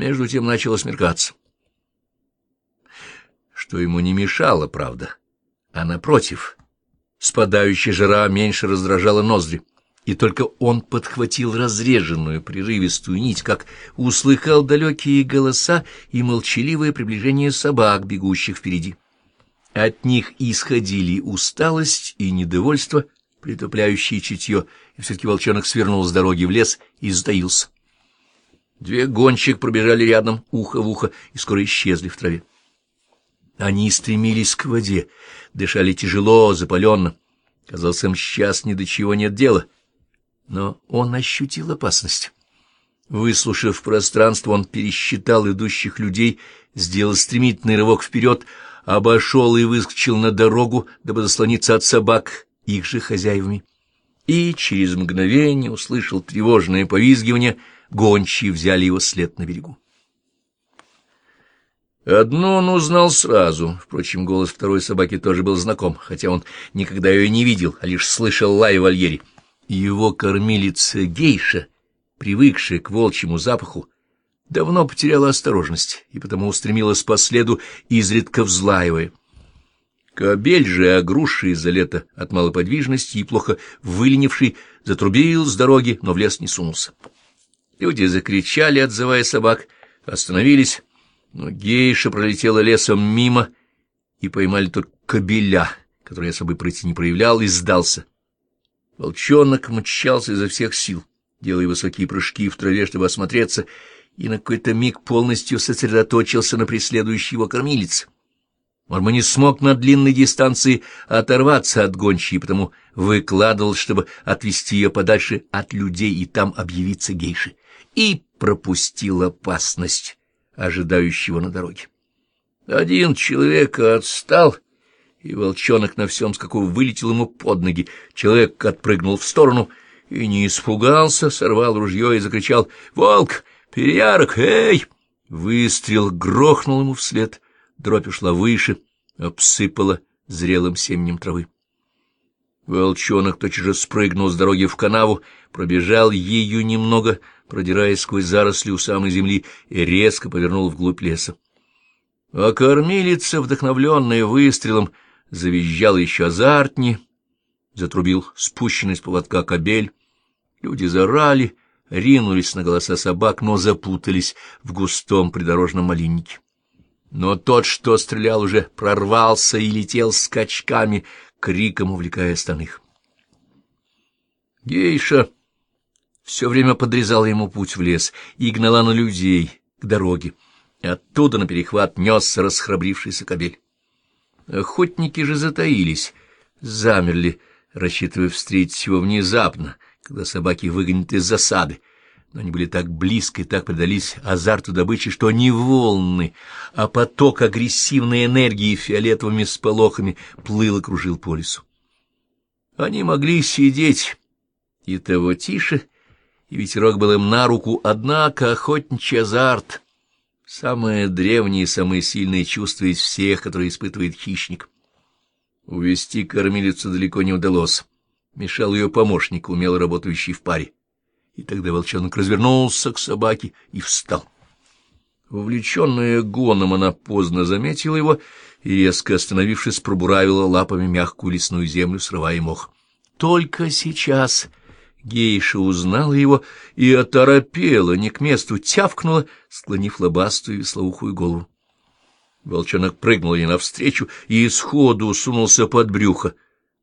Между тем начало смеркаться. Что ему не мешало, правда, а напротив, спадающая жара меньше раздражала ноздри и только он подхватил разреженную прерывистую нить, как услыхал далекие голоса и молчаливое приближение собак, бегущих впереди. От них исходили усталость и недовольство, притупляющие чутье, и все-таки волчонок свернул с дороги в лес и затаился. Две гонщик пробежали рядом, ухо в ухо, и скоро исчезли в траве. Они стремились к воде, дышали тяжело, запаленно. Казалось, им сейчас ни до чего нет дела — но он ощутил опасность. Выслушав пространство, он пересчитал идущих людей, сделал стремительный рывок вперед, обошел и выскочил на дорогу, дабы заслониться от собак, их же хозяевами. И через мгновение услышал тревожное повизгивание, гончие взяли его след на берегу. Одно он узнал сразу, впрочем, голос второй собаки тоже был знаком, хотя он никогда ее не видел, а лишь слышал лай в вольере. Его кормилица гейша, привыкшая к волчьему запаху, давно потеряла осторожность и потому устремилась по следу, изредка взлаивая. Кобель же, огрузший за лето от малоподвижности и плохо выленивший, затрубил с дороги, но в лес не сунулся. Люди закричали, отзывая собак, остановились, но гейша пролетела лесом мимо и поймали только кобеля, который я собой пройти не проявлял, и сдался. Волчонок мчался изо всех сил, делая высокие прыжки в траве, чтобы осмотреться, и на какой-то миг полностью сосредоточился на преследующей его кормилице. Морма не смог на длинной дистанции оторваться от гончей, потому выкладывал, чтобы отвести ее подальше от людей и там объявиться гейши, и пропустил опасность, ожидающего на дороге. Один человек отстал — и волчонок на всем скаку вылетел ему под ноги. Человек отпрыгнул в сторону и не испугался, сорвал ружье и закричал «Волк! Переярок! Эй!» Выстрел грохнул ему вслед, дробь ушла выше, обсыпала зрелым семенем травы. Волчонок тотчас же спрыгнул с дороги в канаву, пробежал ею немного, продираясь сквозь заросли у самой земли, и резко повернул вглубь леса. А кормилица, вдохновленная выстрелом, завизжал еще азартнее, затрубил спущенный с поводка кобель. Люди зарали, ринулись на голоса собак, но запутались в густом придорожном малиннике. Но тот, что стрелял, уже прорвался и летел скачками, криком увлекая остальных. Гейша все время подрезала ему путь в лес и гнала на людей к дороге. Оттуда на перехват несся расхрабрившийся кобель. Охотники же затаились, замерли, рассчитывая встретить его внезапно, когда собаки выгонят из засады. Но они были так близко и так предались азарту добычи, что не волны, а поток агрессивной энергии фиолетовыми сполохами плыл и кружил по лесу. Они могли сидеть, и того тише, и ветерок был им на руку, однако охотничий азарт — Самое древнее и самое сильное чувство из всех, которые испытывает хищник. Увести кормилицу далеко не удалось. Мешал ее помощник, умело работающий в паре. И тогда волчонок развернулся к собаке и встал. Увлеченная гоном, она поздно заметила его и, резко остановившись, пробуравила лапами мягкую лесную землю, срывая мох. Только сейчас Гейша узнала его и оторопела, не к месту тявкнула, склонив лобастую веслоухую голову. Волчонок прыгнул ей навстречу и сходу сунулся под брюхо,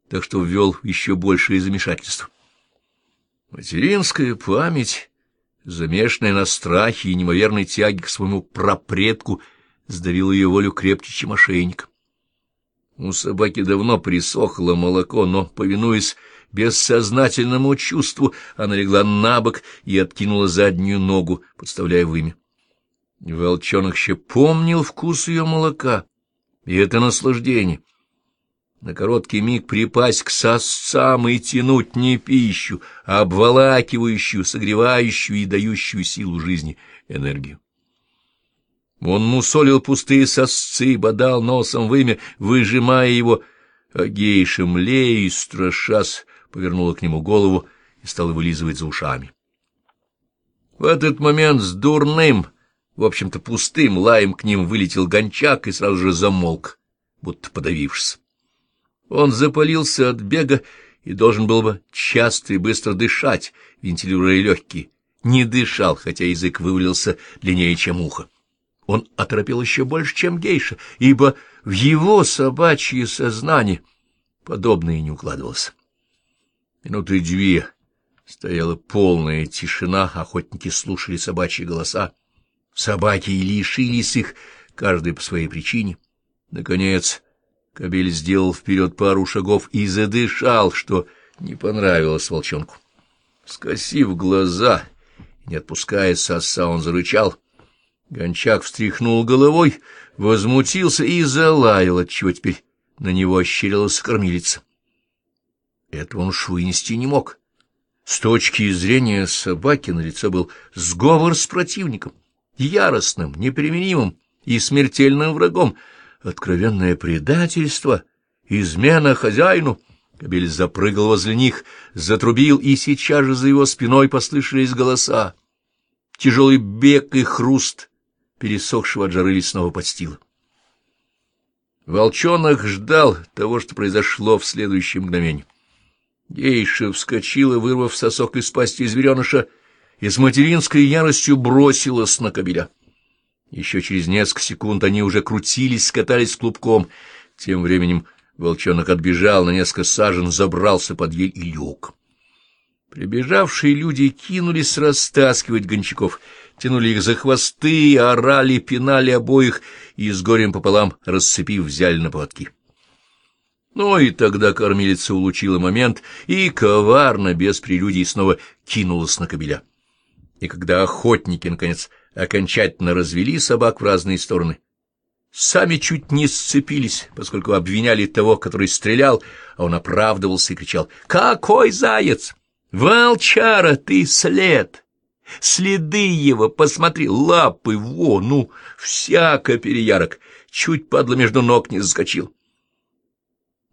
так что ввел еще большее замешательство. Материнская память, замешанная на страхе и неимоверной тяге к своему прапредку, сдавила ее волю крепче, чем ошейник. У собаки давно присохло молоко, но, повинуясь бессознательному чувству, она легла на бок и откинула заднюю ногу, подставляя вымя. Волчонок еще помнил вкус ее молока, и это наслаждение. На короткий миг припасть к сосцам и тянуть не пищу, а обволакивающую, согревающую и дающую силу жизни энергию. Он мусолил пустые сосцы, бодал носом вымя, выжимая его, а гейша, млея и страшась, повернула к нему голову и стала вылизывать за ушами. В этот момент с дурным, в общем-то пустым лаем к ним вылетел гончак и сразу же замолк, будто подавившись. Он запалился от бега и должен был бы часто и быстро дышать, вентилируя легкие. Не дышал, хотя язык вывалился длиннее, чем ухо. Он оторопел еще больше, чем гейша, ибо в его собачье сознание подобное не укладывалось. Минуты две стояла полная тишина, охотники слушали собачьи голоса. Собаки лишились их, каждый по своей причине. Наконец, кобель сделал вперед пару шагов и задышал, что не понравилось волчонку. Скосив глаза, не отпуская соса, он зарычал. Гончак встряхнул головой, возмутился и залаял, отчего теперь на него ощерилась кормилица. Этого он уж вынести не мог. С точки зрения собаки на лице был сговор с противником яростным, неприменимым и смертельным врагом, откровенное предательство, измена хозяину. Кобель запрыгал возле них, затрубил, и сейчас же за его спиной послышались голоса. Тяжелый бег и хруст пересохшего от жары лесного подстила. Волчонок ждал того, что произошло в следующее мгновение. Гейша вскочила, вырвав сосок из пасти звереныша, и с материнской яростью бросилась на кобеля. Еще через несколько секунд они уже крутились, скатались клубком. Тем временем волчонок отбежал на несколько сажен, забрался под ель и лег. Прибежавшие люди кинулись растаскивать гончаков, тянули их за хвосты, орали, пинали обоих и с горем пополам, расцепив, взяли на поводки. Ну и тогда кормилица улучила момент и коварно, без прелюдий, снова кинулась на кобеля и когда охотники, наконец, окончательно развели собак в разные стороны, сами чуть не сцепились, поскольку обвиняли того, который стрелял, а он оправдывался и кричал «Какой заяц! Волчара, ты след! Следы его, посмотри, лапы, во, ну, всяко переярок, чуть падла между ног не заскочил».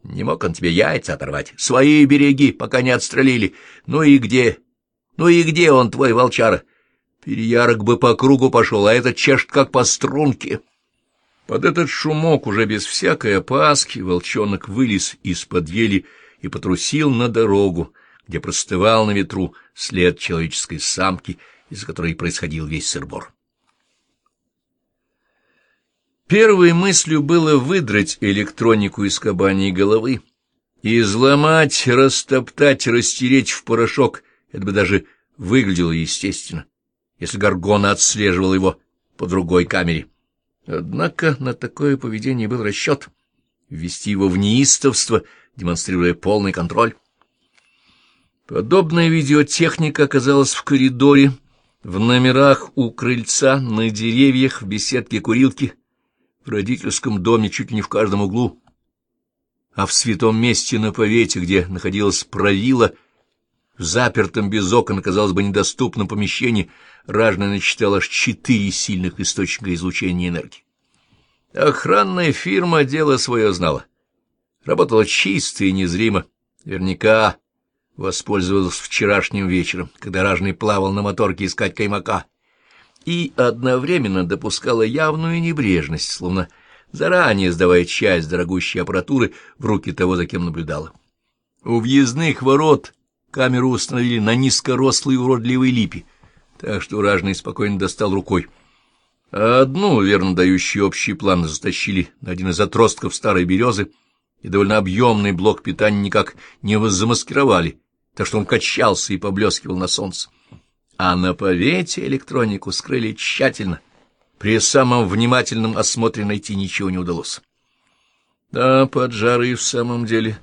Не мог он тебе яйца оторвать. Свои береги, пока не отстрелили. Ну и где ну и где он, твой волчара? Переярок бы по кругу пошел, а этот чешет как по струнке. Под этот шумок уже без всякой опаски волчонок вылез из-под ели и потрусил на дорогу, где простывал на ветру след человеческой самки, из которой происходил весь сырбор. Первой мыслью было выдрать электронику из кабаней головы, изломать, растоптать, растереть в порошок — это бы даже выглядело естественно, если Гаргона отслеживал его по другой камере. Однако на такое поведение был расчет — ввести его в неистовство, демонстрируя полный контроль. Подобная видеотехника оказалась в коридоре, в номерах у крыльца, на деревьях, в беседке курилки, в родительском доме чуть ли не в каждом углу, а в святом месте на повете, где находилась правила в запертом без окон, казалось бы, недоступном помещении Ражна насчитал аж четыре сильных источника излучения энергии. Охранная фирма дело свое знала. Работала чисто и незримо. Верняка воспользовалась вчерашним вечером, когда Ражный плавал на моторке искать каймака. И одновременно допускала явную небрежность, словно заранее сдавая часть дорогущей аппаратуры в руки того, за кем наблюдала. У въездных ворот Камеру установили на низкорослой уродливой липе, так что ражный спокойно достал рукой. А одну, верно дающую общий план, затащили на один из отростков старой березы, и довольно объемный блок питания никак не замаскировали, так что он качался и поблескивал на солнце. А на повете электронику скрыли тщательно. При самом внимательном осмотре найти ничего не удалось. Да, поджарый в самом деле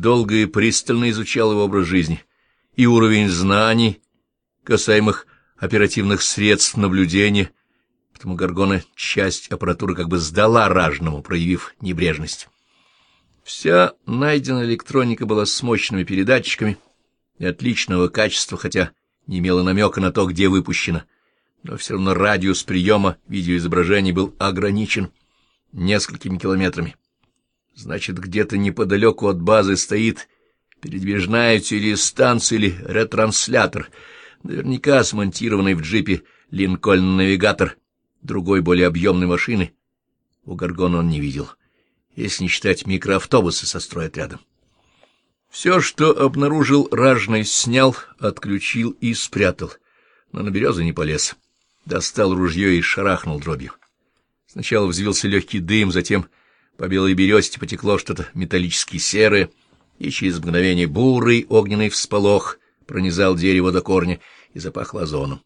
долго и пристально изучал его образ жизни и уровень знаний, касаемых оперативных средств наблюдения, потому Гаргона часть аппаратуры как бы сдала ражному, проявив небрежность. Вся найденная электроника была с мощными передатчиками и отличного качества, хотя не имела намека на то, где выпущена, но все равно радиус приема видеоизображений был ограничен несколькими километрами. Значит, где-то неподалеку от базы стоит передвижная телестанция или ретранслятор, наверняка смонтированный в джипе Линкольн-навигатор Другой, более объемной машины у Гаргона он не видел, если не считать микроавтобусы со стройотрядом. Все, что обнаружил, ражный снял, отключил и спрятал, но на березы не полез. Достал ружье и шарахнул дробью. Сначала взвился легкий дым, затем по белой бересте потекло что-то металлически серое, и через мгновение бурый огненный всполох пронизал дерево до корня и запахло озоном.